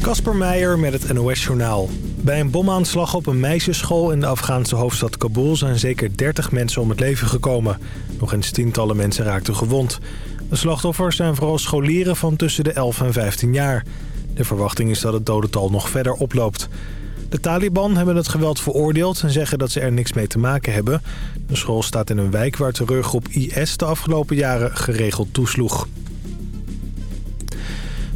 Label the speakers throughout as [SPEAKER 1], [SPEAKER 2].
[SPEAKER 1] Kasper Meijer met het NOS-journaal. Bij een bomaanslag op een meisjesschool in de Afghaanse hoofdstad Kabul... zijn zeker 30 mensen om het leven gekomen. Nog eens tientallen mensen raakten gewond. De slachtoffers zijn vooral scholieren van tussen de 11 en 15 jaar. De verwachting is dat het dodental nog verder oploopt. De Taliban hebben het geweld veroordeeld en zeggen dat ze er niks mee te maken hebben. De school staat in een wijk waar terreurgroep IS de afgelopen jaren geregeld toesloeg.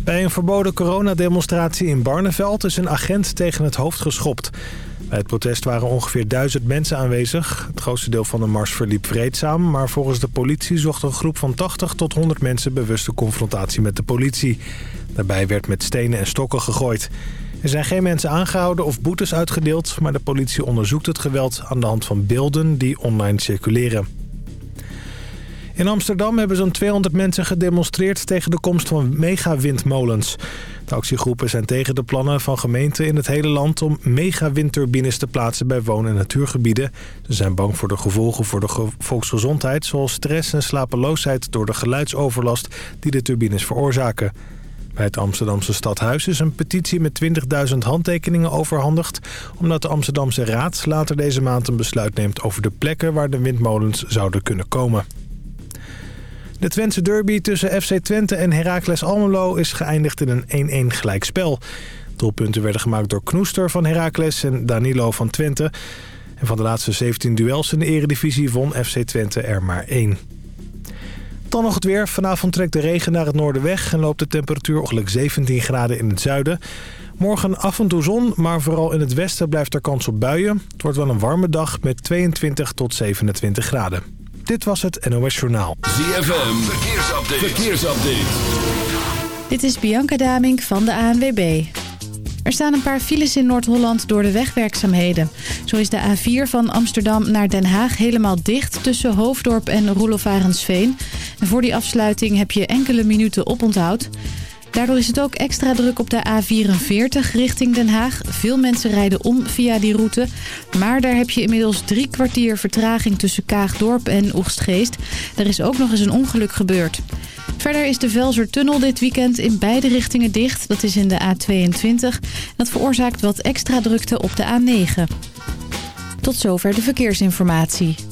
[SPEAKER 1] Bij een verboden coronademonstratie in Barneveld is een agent tegen het hoofd geschopt. Bij het protest waren ongeveer duizend mensen aanwezig. Het grootste deel van de mars verliep vreedzaam... maar volgens de politie zocht een groep van 80 tot 100 mensen bewuste confrontatie met de politie. Daarbij werd met stenen en stokken gegooid. Er zijn geen mensen aangehouden of boetes uitgedeeld... maar de politie onderzoekt het geweld aan de hand van beelden die online circuleren. In Amsterdam hebben zo'n 200 mensen gedemonstreerd tegen de komst van megawindmolens. De actiegroepen zijn tegen de plannen van gemeenten in het hele land om megawindturbines te plaatsen bij woon- en natuurgebieden. Ze zijn bang voor de gevolgen voor de volksgezondheid zoals stress en slapeloosheid door de geluidsoverlast die de turbines veroorzaken. Bij het Amsterdamse stadhuis is een petitie met 20.000 handtekeningen overhandigd... omdat de Amsterdamse Raad later deze maand een besluit neemt over de plekken waar de windmolens zouden kunnen komen. De Twentse derby tussen FC Twente en Heracles Almelo is geëindigd in een 1-1 gelijkspel. Doelpunten werden gemaakt door Knoester van Heracles en Danilo van Twente. En van de laatste 17 duels in de eredivisie won FC Twente er maar één. Dan nog het weer. Vanavond trekt de regen naar het noorden weg... en loopt de temperatuur ongeveer 17 graden in het zuiden. Morgen af en toe zon, maar vooral in het westen blijft er kans op buien. Het wordt wel een warme dag met 22 tot 27 graden. Dit was het NOS Journaal.
[SPEAKER 2] ZFM, verkeersupdate. verkeersupdate.
[SPEAKER 3] Dit is Bianca Damink van de ANWB. Er staan een paar files in Noord-Holland door de wegwerkzaamheden. Zo is de A4 van Amsterdam naar Den Haag helemaal dicht tussen Hoofddorp en Roelof En voor die afsluiting heb je enkele minuten oponthoud. Daardoor is het ook extra druk op de A44 richting Den Haag. Veel mensen rijden om via die route. Maar daar heb je inmiddels drie kwartier vertraging tussen Kaagdorp en Oegstgeest. Er is ook nog eens een ongeluk gebeurd. Verder is de Velsertunnel dit weekend in beide richtingen dicht. Dat is in de A22. Dat veroorzaakt wat extra drukte op de A9. Tot zover de verkeersinformatie.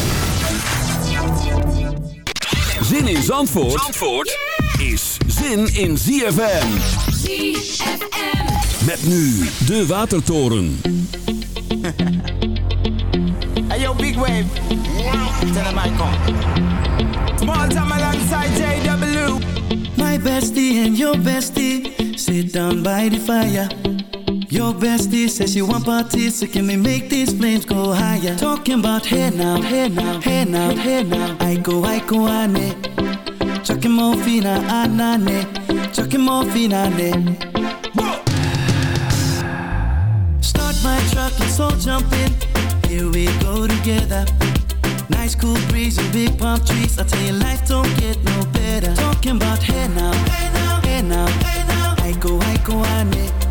[SPEAKER 2] Zin in Zandvoort, Zandvoort is zin in ZFM.
[SPEAKER 4] ZFM.
[SPEAKER 2] Met nu de Watertoren.
[SPEAKER 5] Hey yo, big wave. Tell them I come. Small time alongside JW.
[SPEAKER 6] My bestie and your bestie sit down by the fire. Your bestie says she want parties, so can we make these flames go higher? Talking about hey now, hey now, hey now, hey now. I go, I go, ane. Chucking more fina, ah, anane. Ah, Chucking more fina, ne. Start my truck, let's all jump in. Here we go together. Nice cool breeze and big palm trees. I tell you, life don't get no better. Talking about hey now, hey now, hey now, hey now. I go, I go, ane.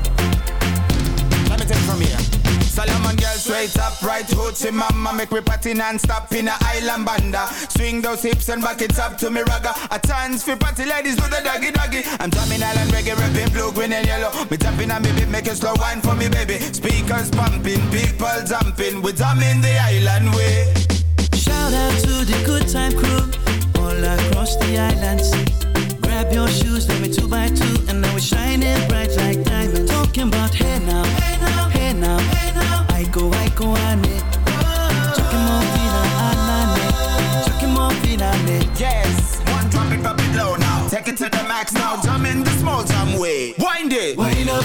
[SPEAKER 5] Solomon girl straight up, right hoochie mama Make me party non-stop in a island banda. Swing those hips and back it up to me ragga. A chance for party ladies do the doggy doggy. I'm drumming island reggae, rapping blue, green and yellow. Me tapping on me beat, make it slow wine for me baby. Speakers pumping, people jumping. We drumming the island way.
[SPEAKER 6] Shout out to the good time crew all across the islands.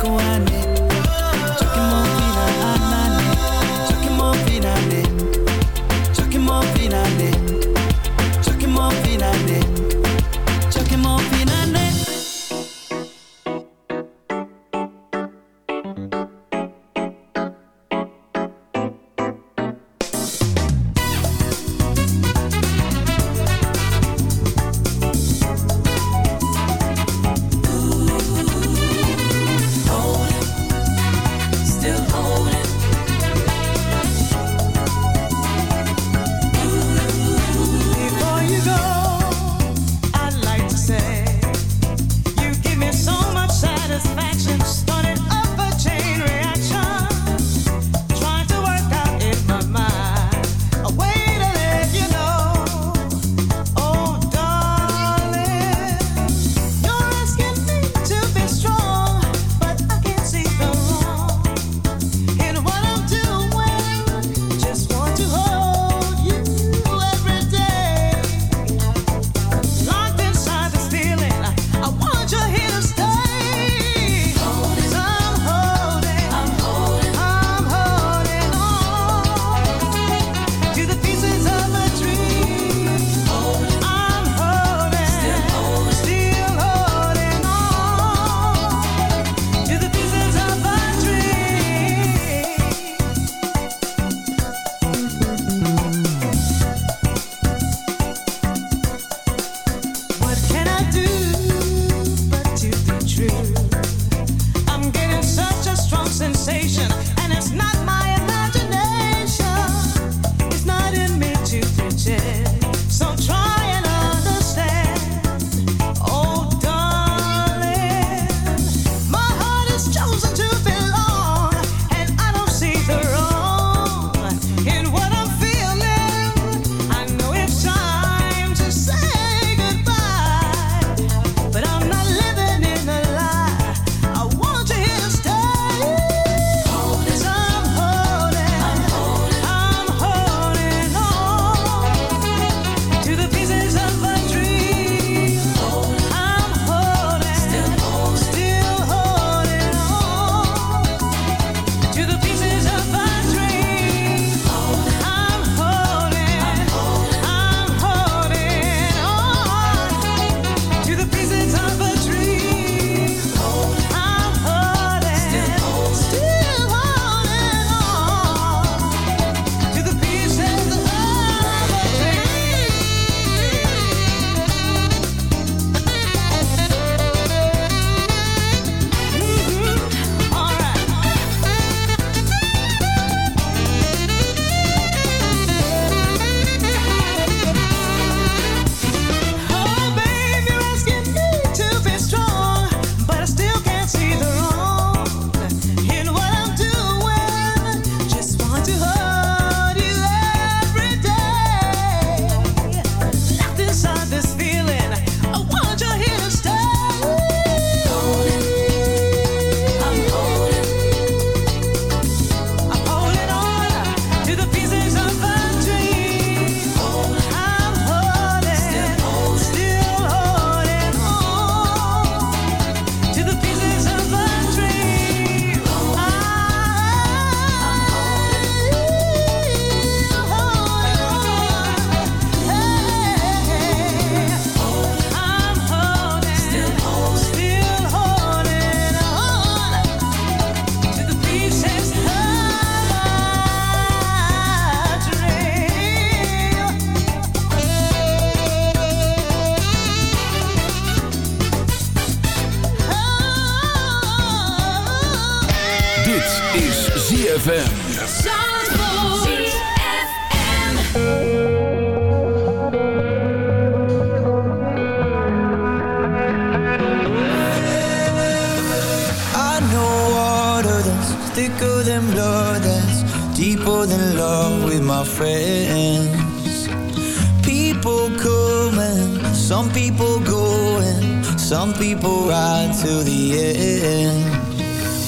[SPEAKER 6] Go
[SPEAKER 7] on.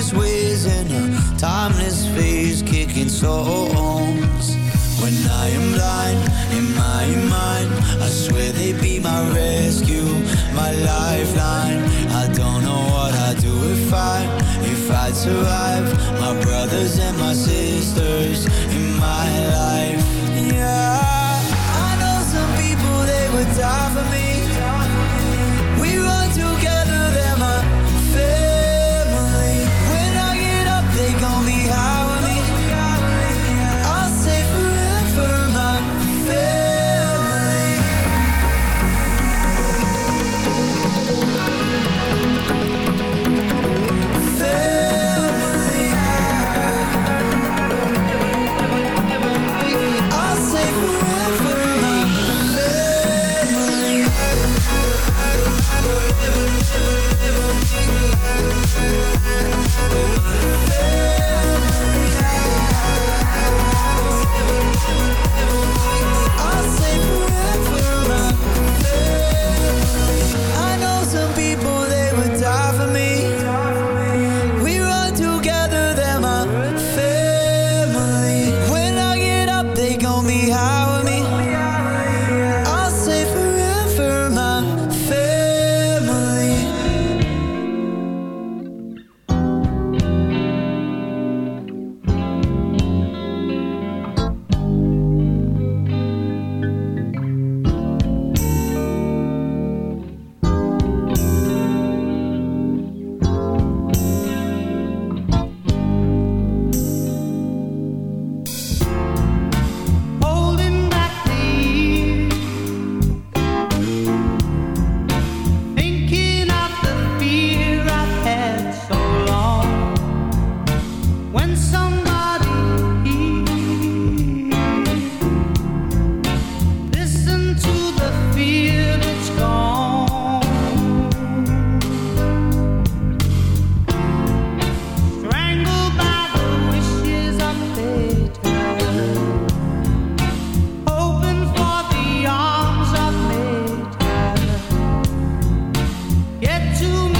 [SPEAKER 7] timeless ways and a timeless face kicking stones. When I am blind in my mind, I swear they would be my rescue, my lifeline. I don't know what I'd do if I, if I'd survive. My brothers and my sisters in my life. Get
[SPEAKER 8] to me.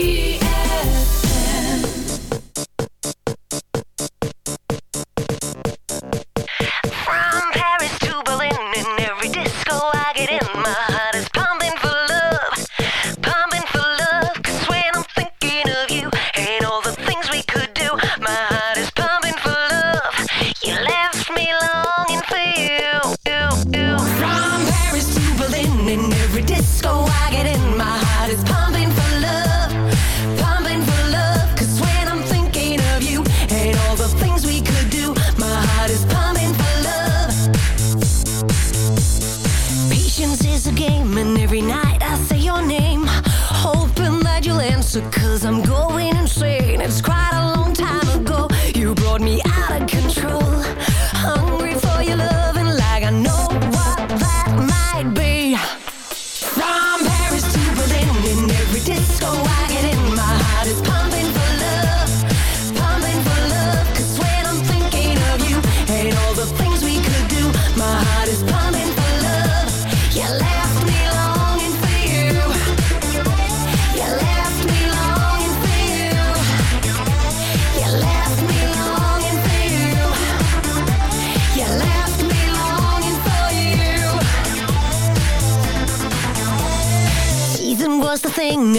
[SPEAKER 9] is pumping.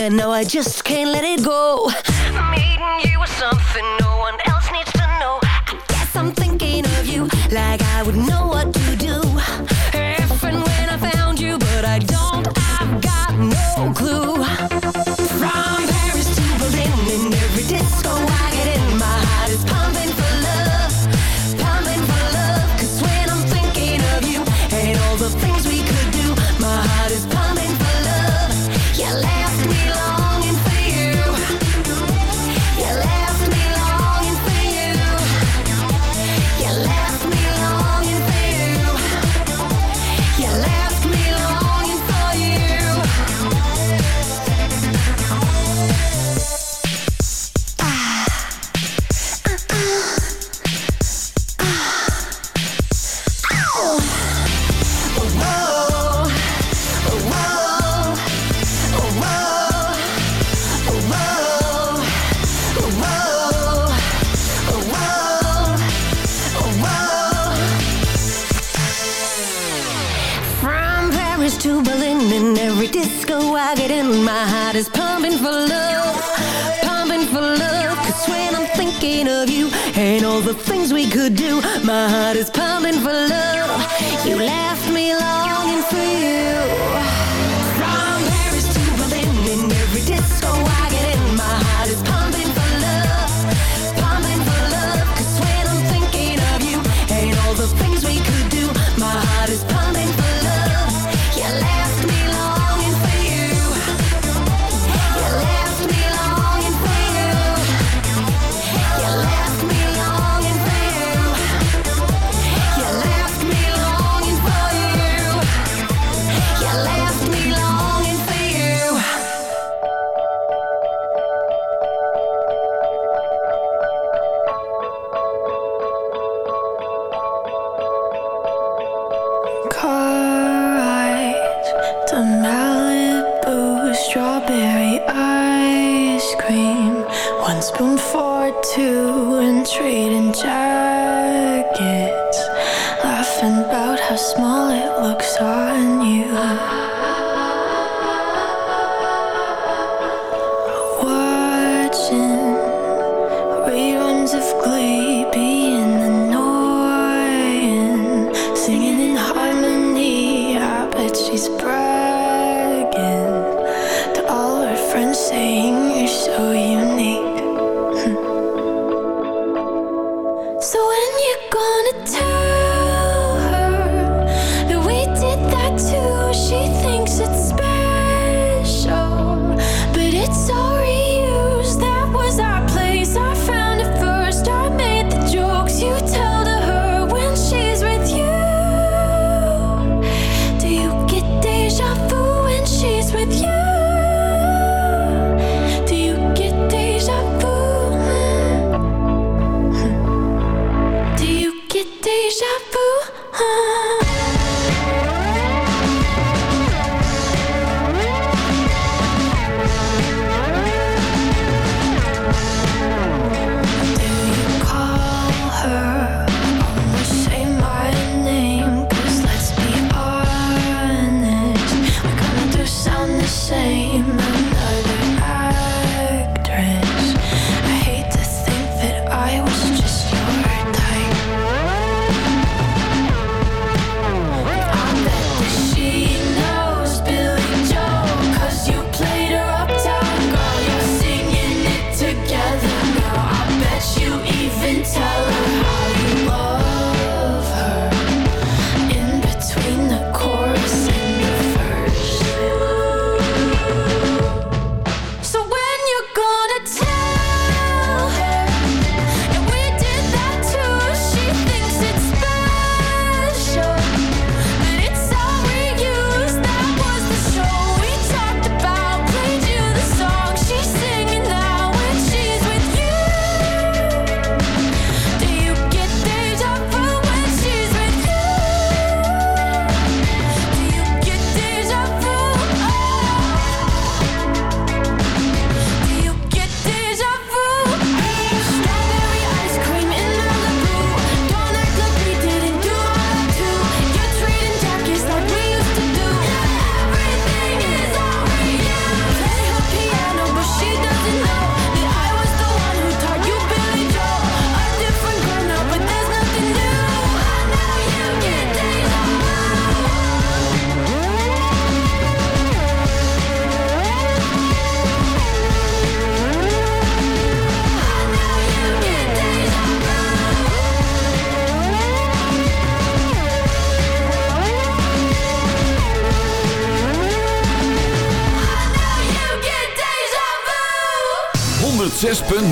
[SPEAKER 9] and now I just can't let it go. Meeting you was something I get in, my heart is pumping for love, pumping for love. Cause when I'm thinking of you and all the things we could do, my heart is pumping for love. You left me longing for you.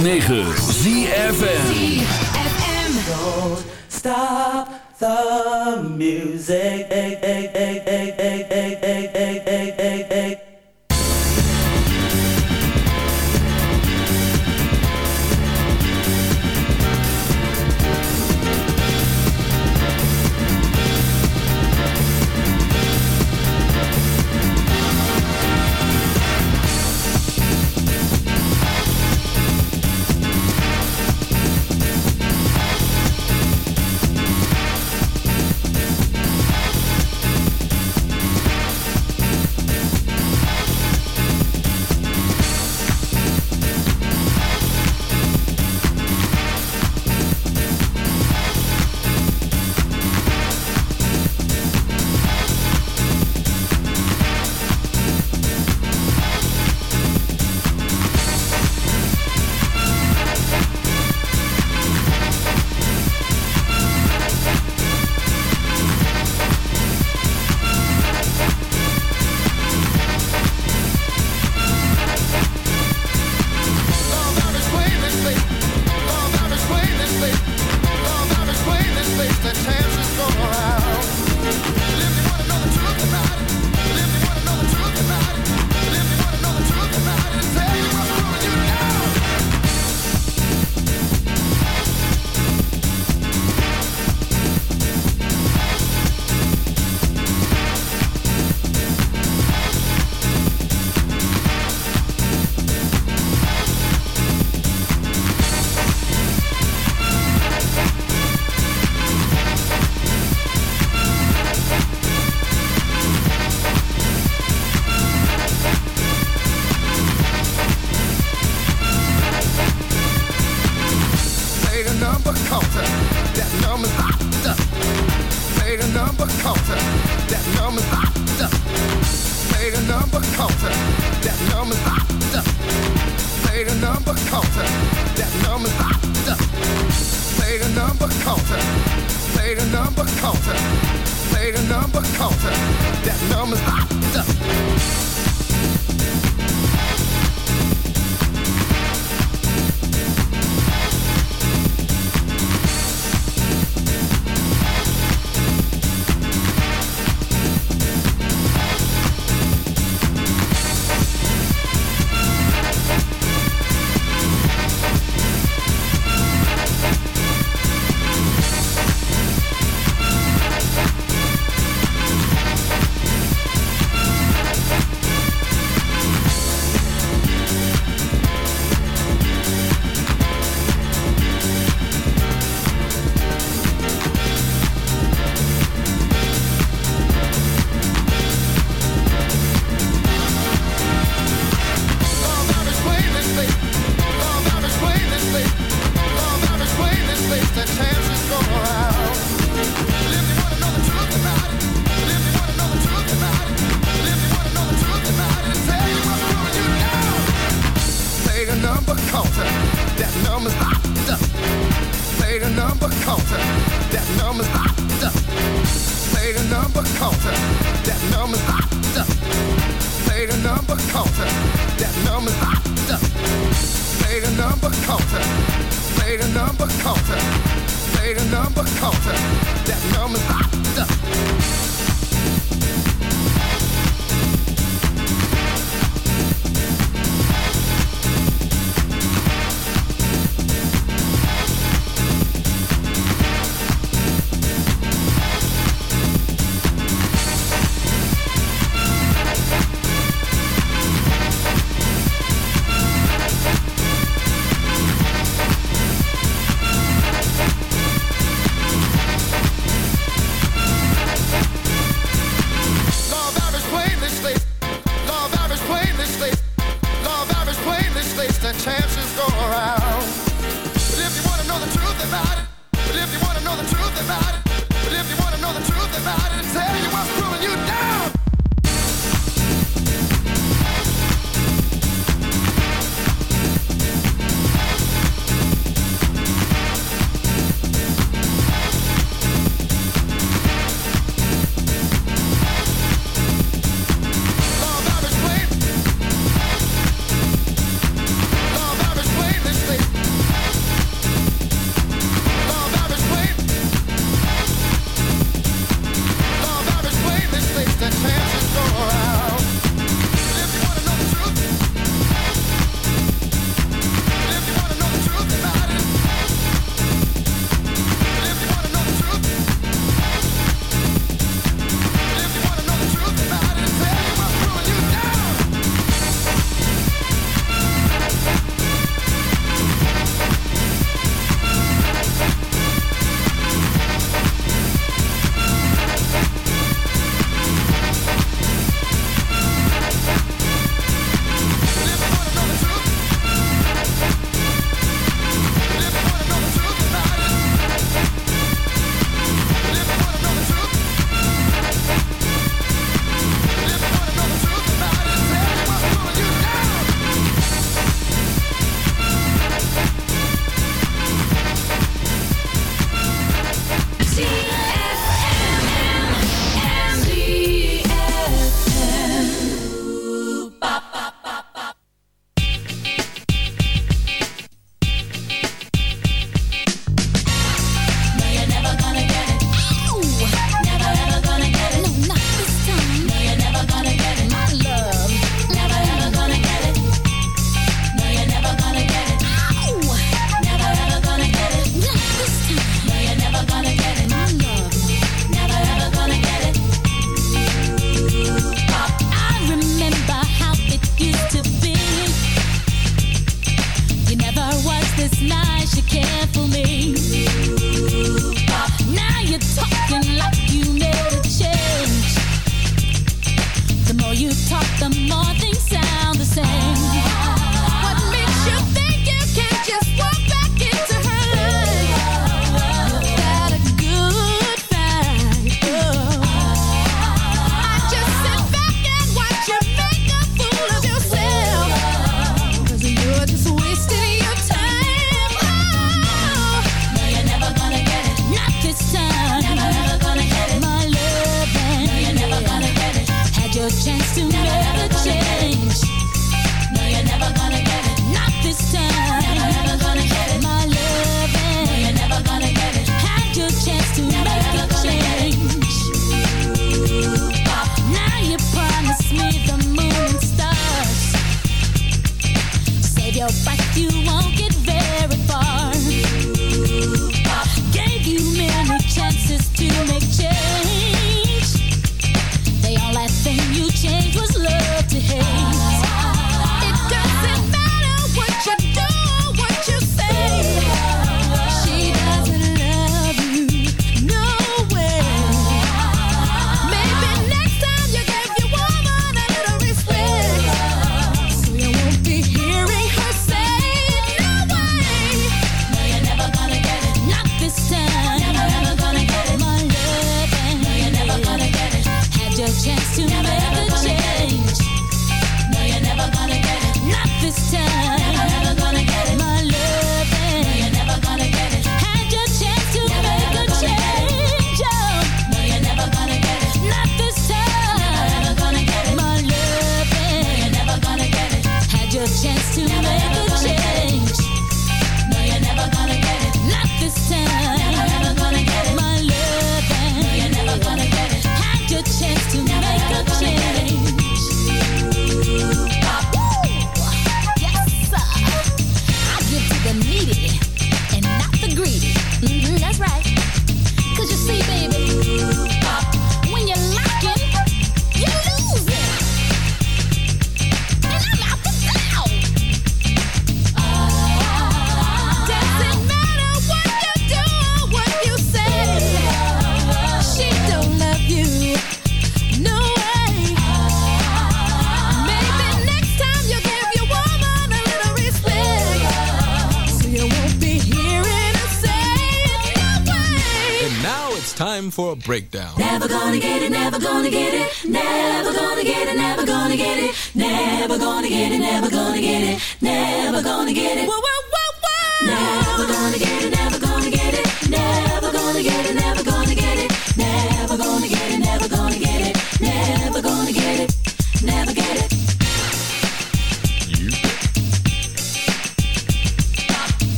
[SPEAKER 2] 106.9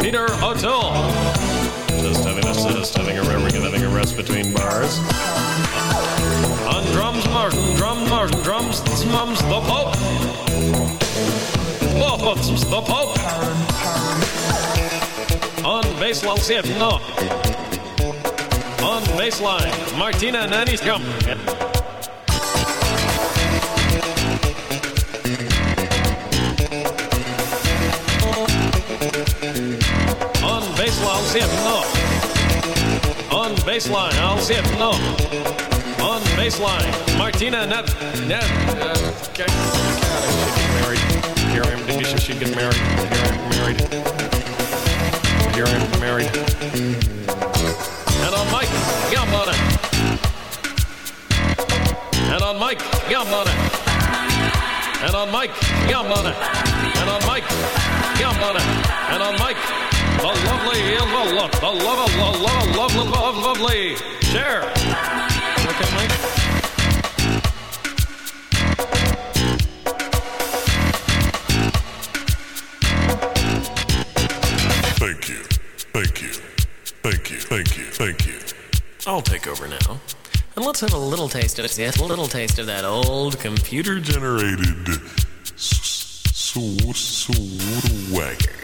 [SPEAKER 10] Peter O'Toole. Just having a just having a having a rest between bars. On drums, Martin, drum, Martin, drums, mums, the Pope. Oh, oh, Both the Pope. On bass, it, no. On baseline, Martina Nanny's come. Baseline, I'll see it, no. On baseline, I'll see it, no. On baseline, Martina Net. Net. Uh, okay. Married. Here I am. Maybe she get married. Here I am married. Here I am married. And on Mike, yum on it. And on Mike, yum on it. And on Mike, yum on it. And on Mike, yum on it. And on Mike, the lovely, the love, the love, the love, love, love, love, lovely. Share. Okay, Mike.
[SPEAKER 11] Thank you. Thank you. Thank you. Thank you. Thank you.
[SPEAKER 12] I'll take over now. And let's have a little taste of it. Yes, a little taste of that old computer
[SPEAKER 11] Generated swagger.
[SPEAKER 10] Yes.
[SPEAKER 11] Swagger. Swagger.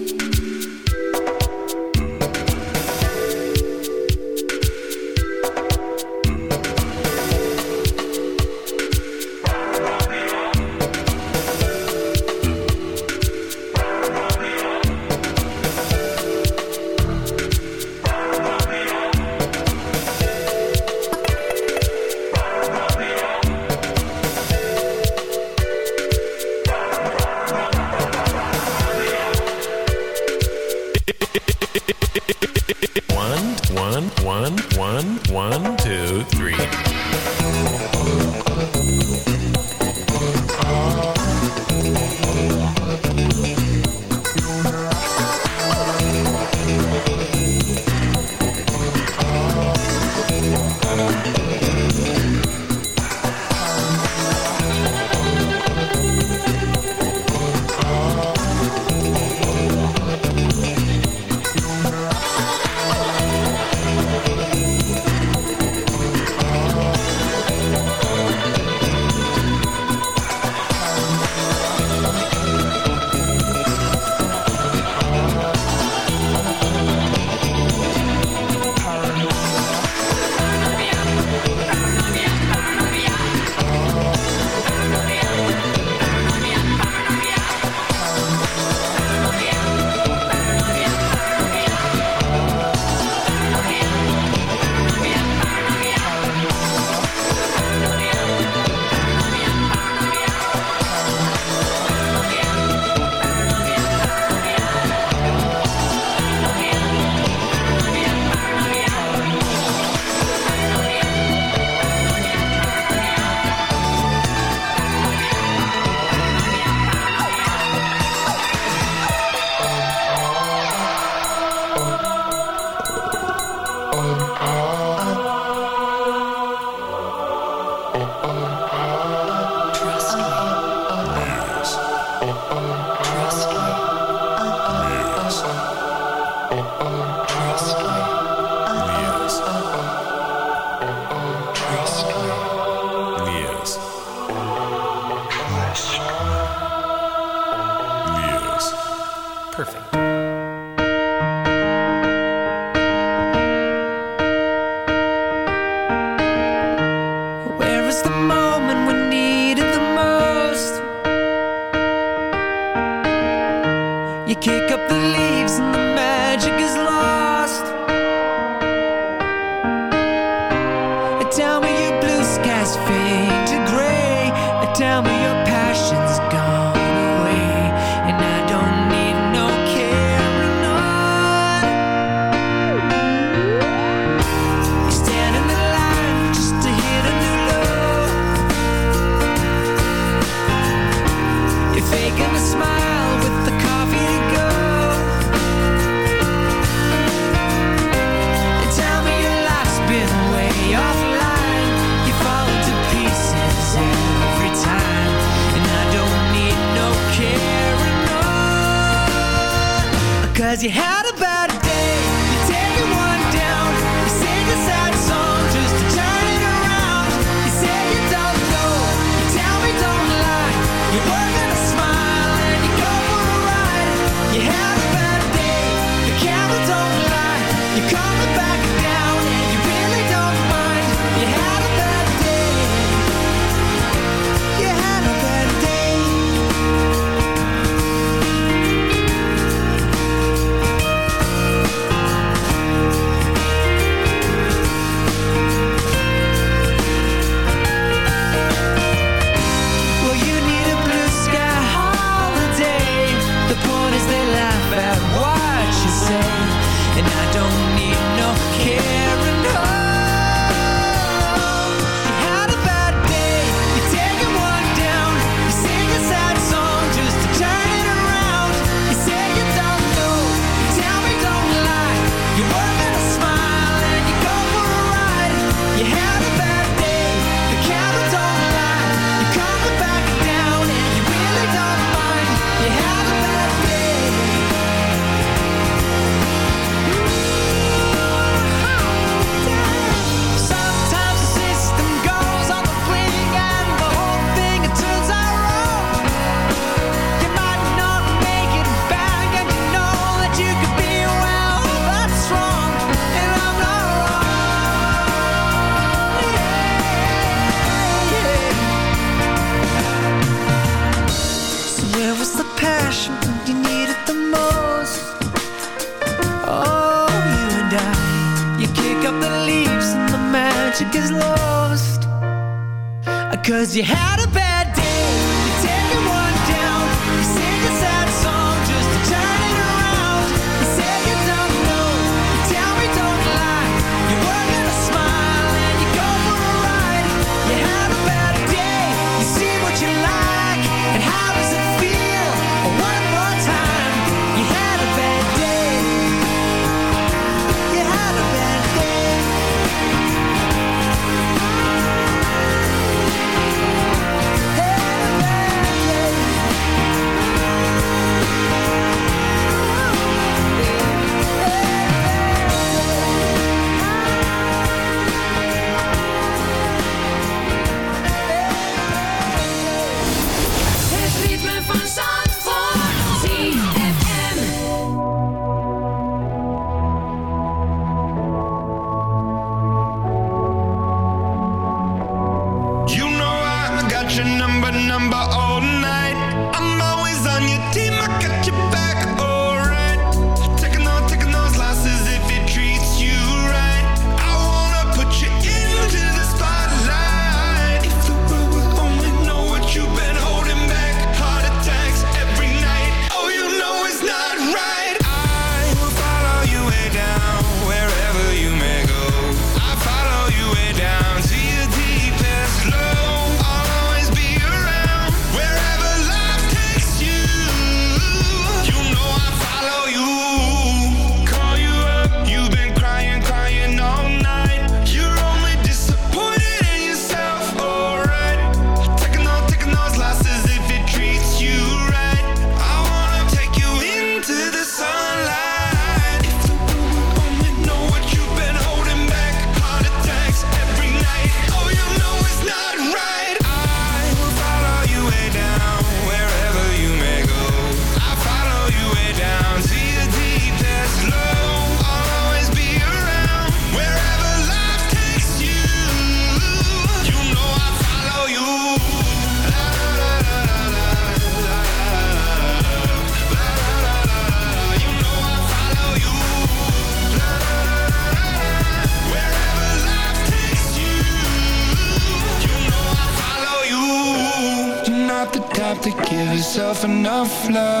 [SPEAKER 9] of